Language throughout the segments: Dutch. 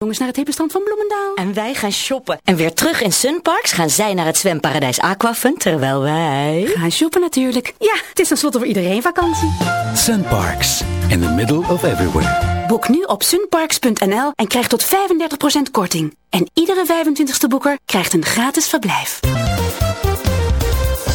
Jongens naar het hippenstand van Bloemendaal. En wij gaan shoppen. En weer terug in Sunparks gaan zij naar het zwemparadijs Aquafun, terwijl wij... Gaan shoppen natuurlijk. Ja, het is tenslotte voor iedereen vakantie. Sunparks, in the middle of everywhere. Boek nu op sunparks.nl en krijg tot 35% korting. En iedere 25ste boeker krijgt een gratis verblijf.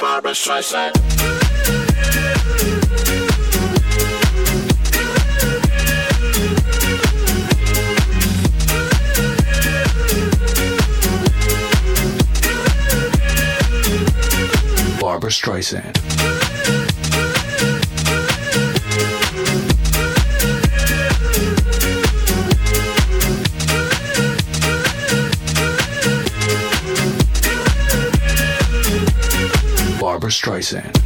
Barbara Streisand. Streisand. Barbara Streisand.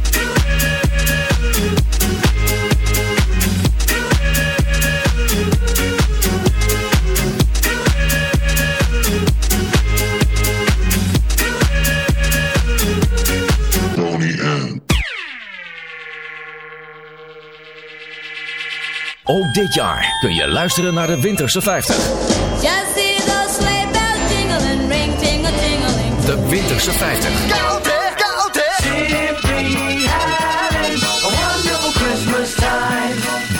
Ook dit jaar kun je luisteren naar de Winterse 50. Just see those sleigh bells jingling, ring, tingle, tingling. De Winterse 50.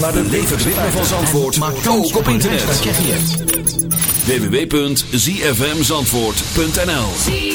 naar de Levensritme van Zandvoort. Ook op internet. Www.zfmzandvoort.nl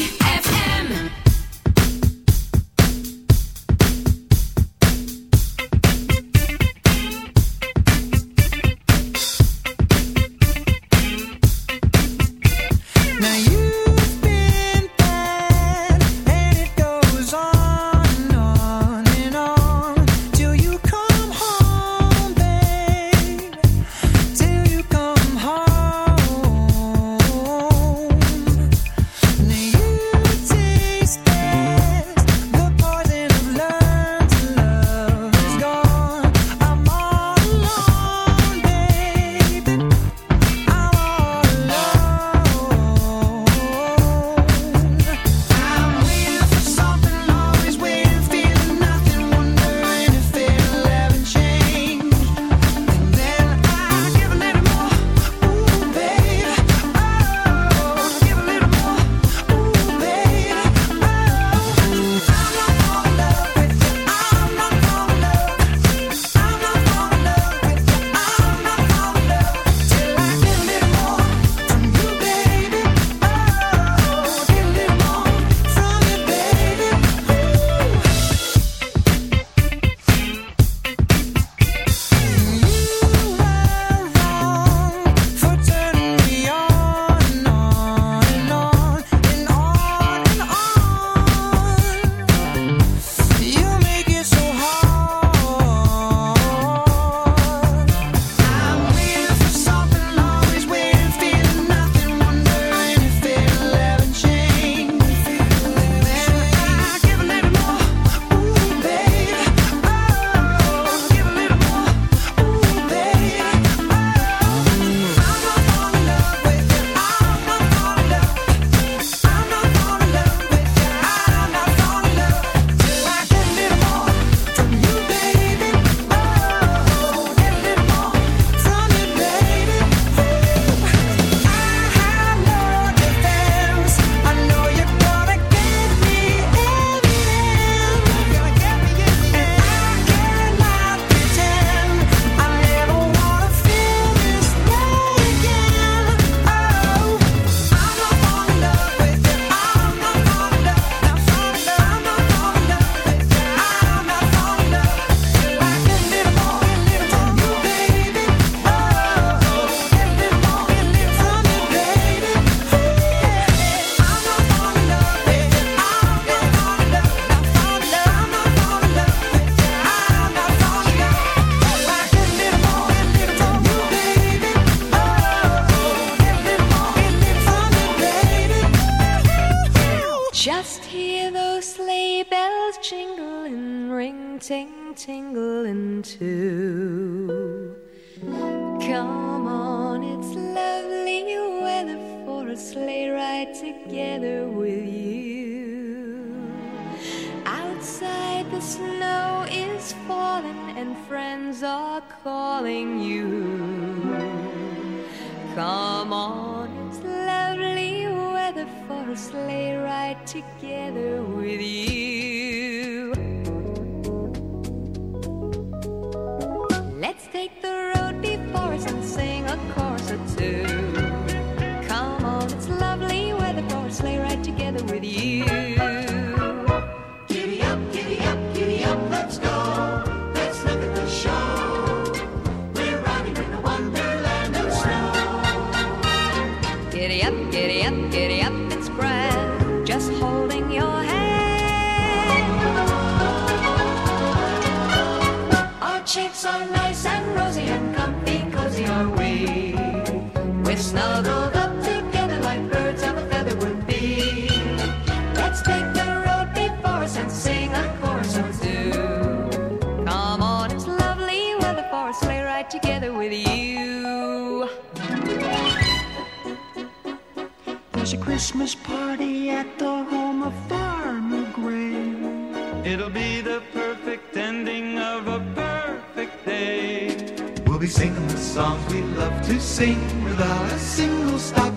It'll be the perfect ending of a perfect day. We'll be singing the songs we love to sing without a single stop.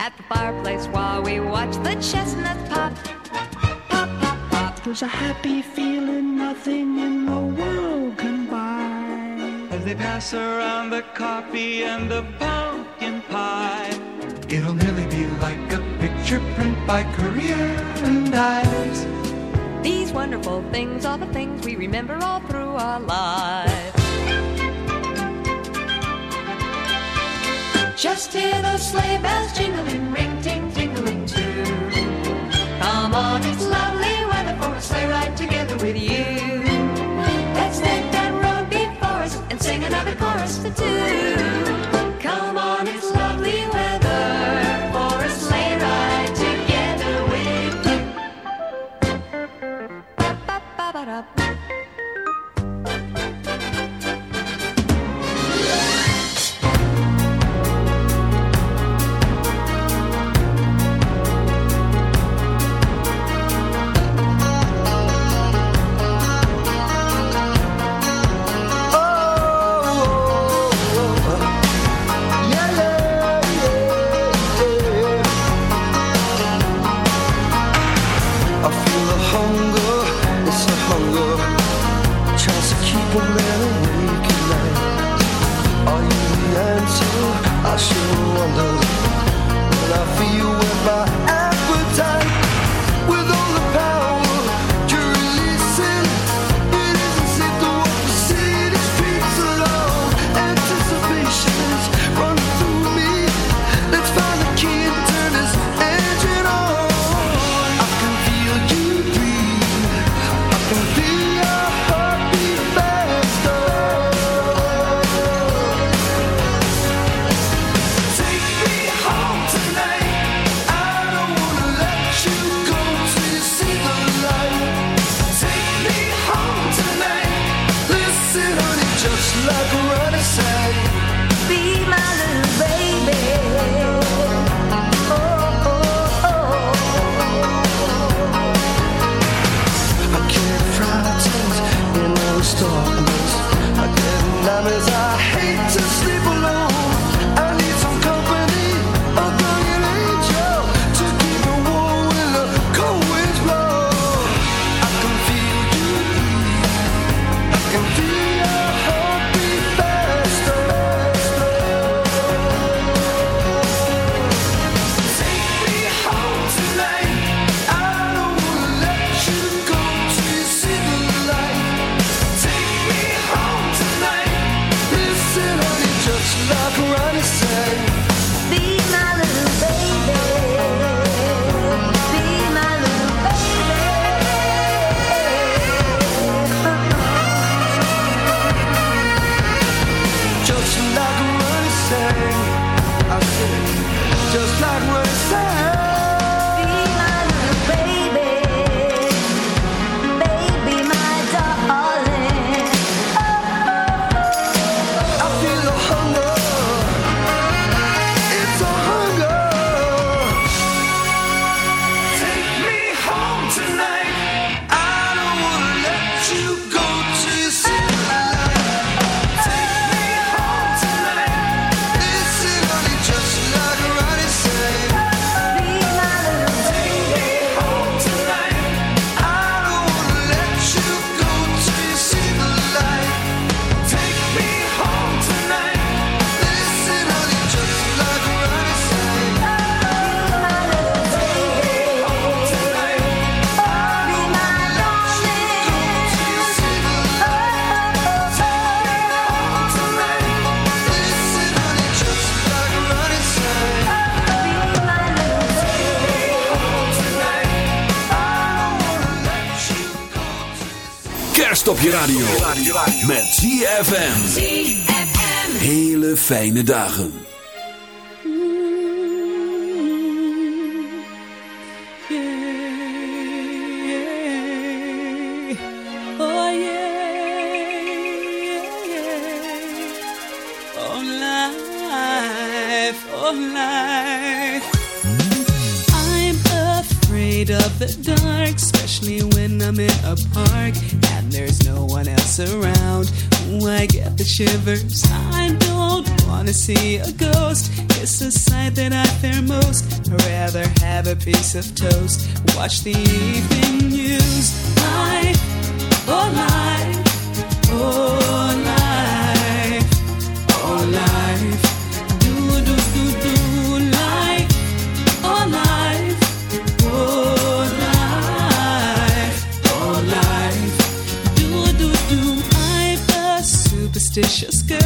At the fireplace while we watch the chestnuts pop. Pop, pop, pop. There's a happy feeling nothing in the world can buy. As they pass around the coffee and the pumpkin pie. It'll nearly be like a picture print by Courier wonderful things are the things we remember all through our lives. Just hear those sleigh bells jingling, ring ting tingling too. Come on, it's lovely weather for a sleigh ride together with you. Let's take that road before us and sing another chorus for two. Come on. I'm afraid of the dark, especially when I'm in a park and there's no one else around. I get the shivers. I don't wanna see a ghost. It's a sight that I fear most. I'd rather have a piece of toast. Watch the evening news. Life, oh life, oh life, oh life. Do do do do life, oh life, oh life, oh life. Do do do. I'm a superstitious girl.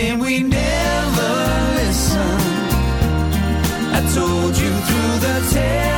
and we never listen. I told you through the tears.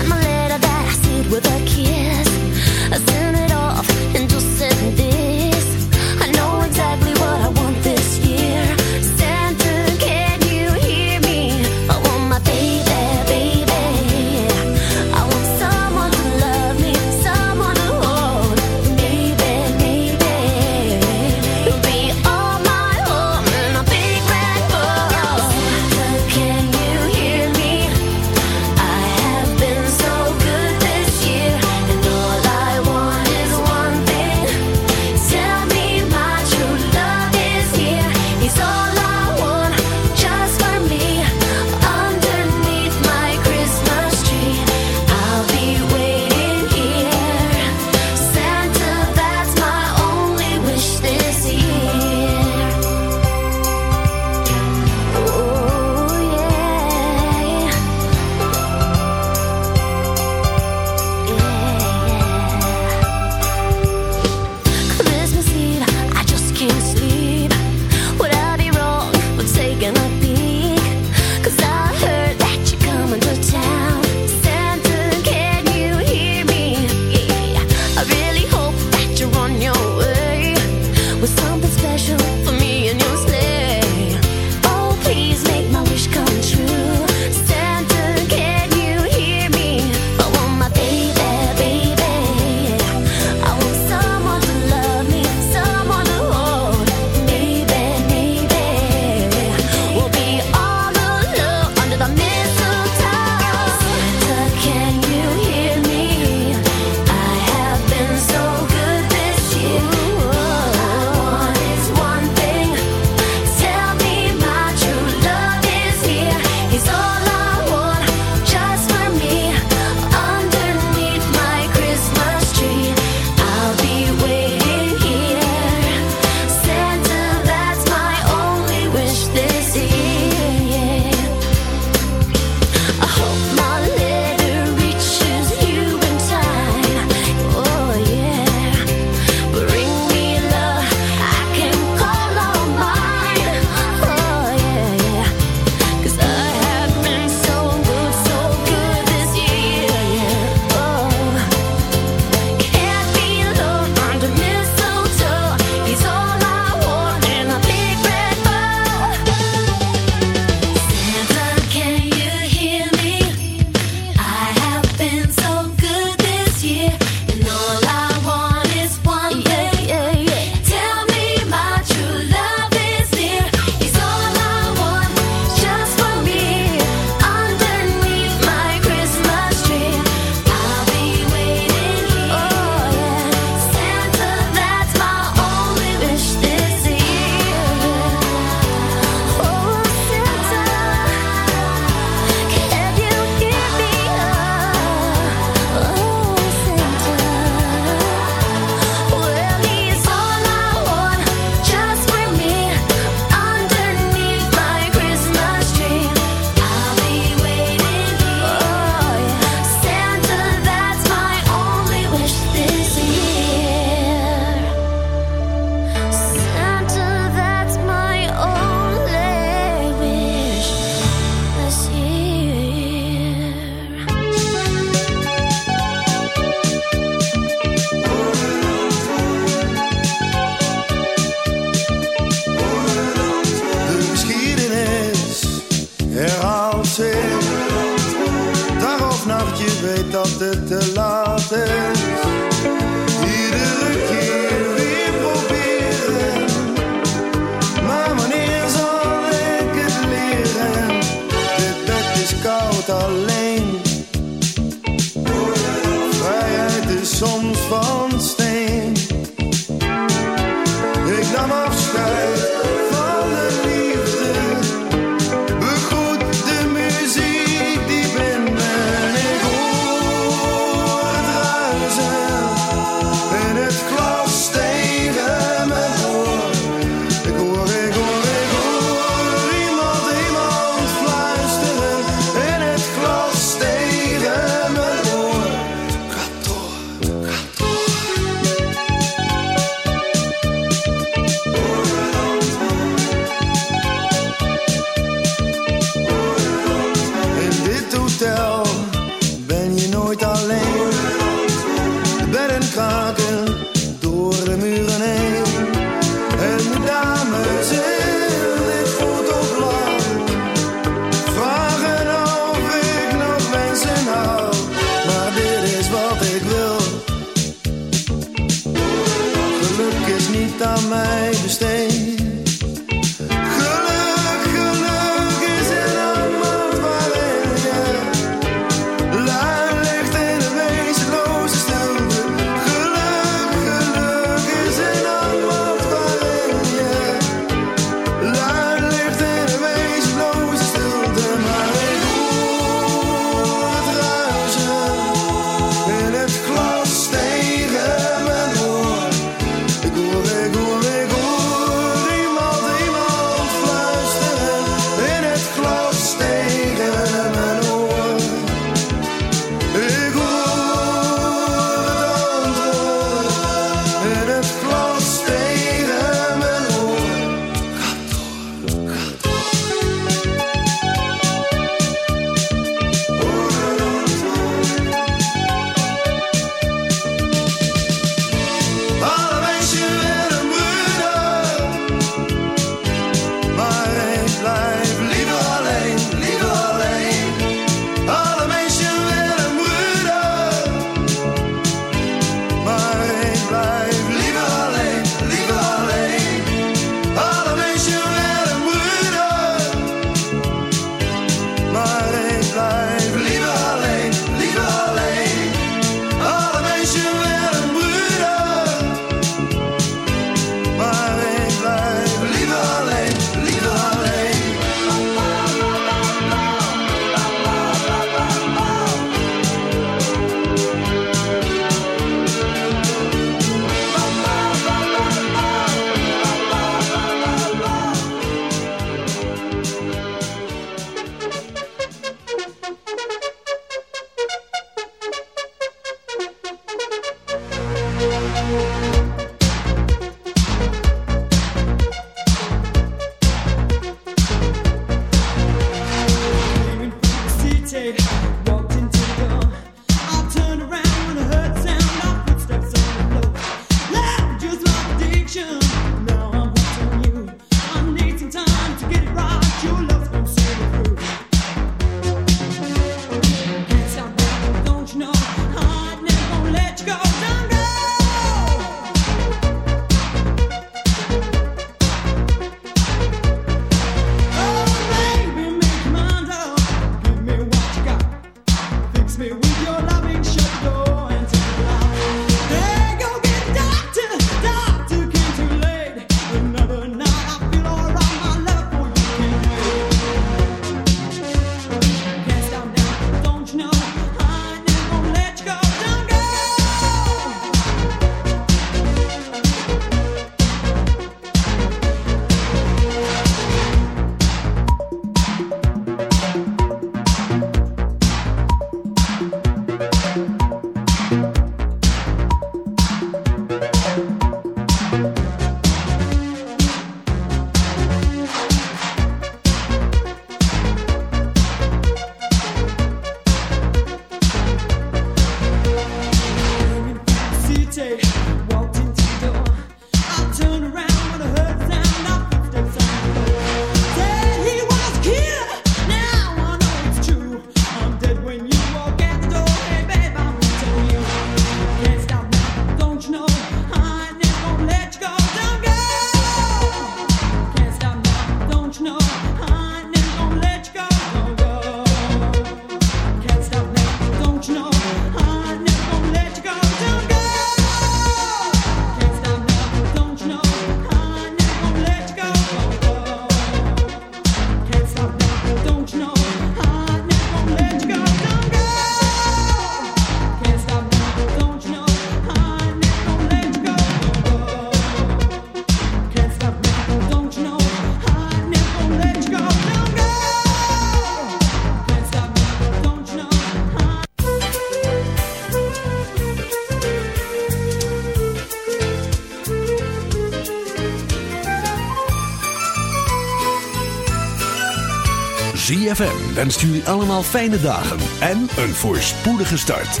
ZFM wenst jullie allemaal fijne dagen en een voorspoedige start.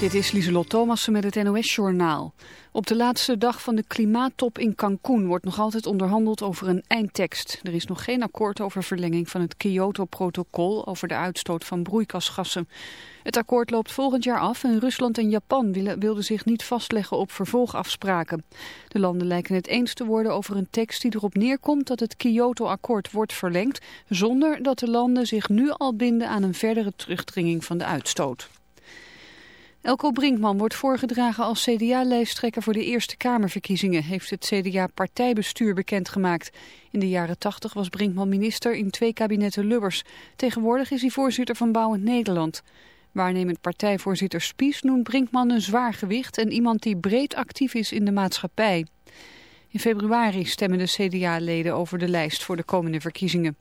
Dit is Lieselot Thomassen met het NOS-journaal. Op de laatste dag van de klimaattop in Cancún wordt nog altijd onderhandeld over een eindtekst. Er is nog geen akkoord over verlenging van het Kyoto-protocol over de uitstoot van broeikasgassen. Het akkoord loopt volgend jaar af en Rusland en Japan wilden zich niet vastleggen op vervolgafspraken. De landen lijken het eens te worden over een tekst die erop neerkomt dat het Kyoto-akkoord wordt verlengd, zonder dat de landen zich nu al binden aan een verdere terugdringing van de uitstoot. Elko Brinkman wordt voorgedragen als CDA-lijsttrekker voor de Eerste Kamerverkiezingen, heeft het CDA-partijbestuur bekendgemaakt. In de jaren 80 was Brinkman minister in twee kabinetten Lubbers. Tegenwoordig is hij voorzitter van Bouwend Nederland. Waarnemend partijvoorzitter Spies noemt Brinkman een zwaar gewicht en iemand die breed actief is in de maatschappij. In februari stemmen de CDA-leden over de lijst voor de komende verkiezingen.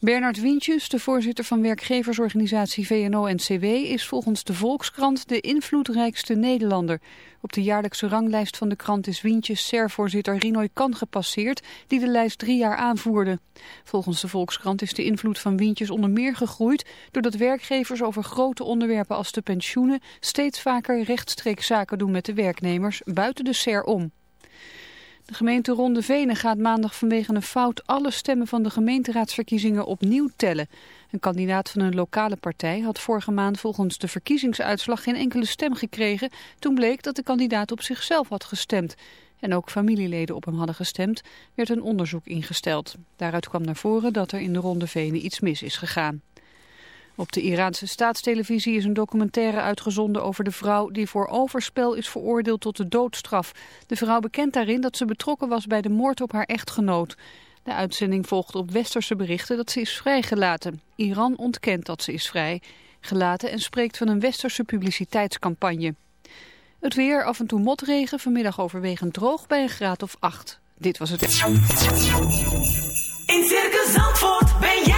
Bernard Wientjes, de voorzitter van werkgeversorganisatie VNO-NCW, is volgens de Volkskrant de invloedrijkste Nederlander. Op de jaarlijkse ranglijst van de krant is Wientjes SER-voorzitter Rinoy Kan gepasseerd, die de lijst drie jaar aanvoerde. Volgens de Volkskrant is de invloed van Wientjes onder meer gegroeid, doordat werkgevers over grote onderwerpen als de pensioenen steeds vaker rechtstreeks zaken doen met de werknemers buiten de SER om. De gemeente Ronde Venen gaat maandag vanwege een fout alle stemmen van de gemeenteraadsverkiezingen opnieuw tellen. Een kandidaat van een lokale partij had vorige maand volgens de verkiezingsuitslag geen enkele stem gekregen. Toen bleek dat de kandidaat op zichzelf had gestemd. En ook familieleden op hem hadden gestemd, werd een onderzoek ingesteld. Daaruit kwam naar voren dat er in de Ronde Venen iets mis is gegaan. Op de Iraanse staatstelevisie is een documentaire uitgezonden over de vrouw die voor overspel is veroordeeld tot de doodstraf. De vrouw bekent daarin dat ze betrokken was bij de moord op haar echtgenoot. De uitzending volgt op westerse berichten dat ze is vrijgelaten. Iran ontkent dat ze is vrijgelaten en spreekt van een westerse publiciteitscampagne. Het weer, af en toe motregen, vanmiddag overwegend droog bij een graad of 8. Dit was het. In Circus Zandvoort ben jij.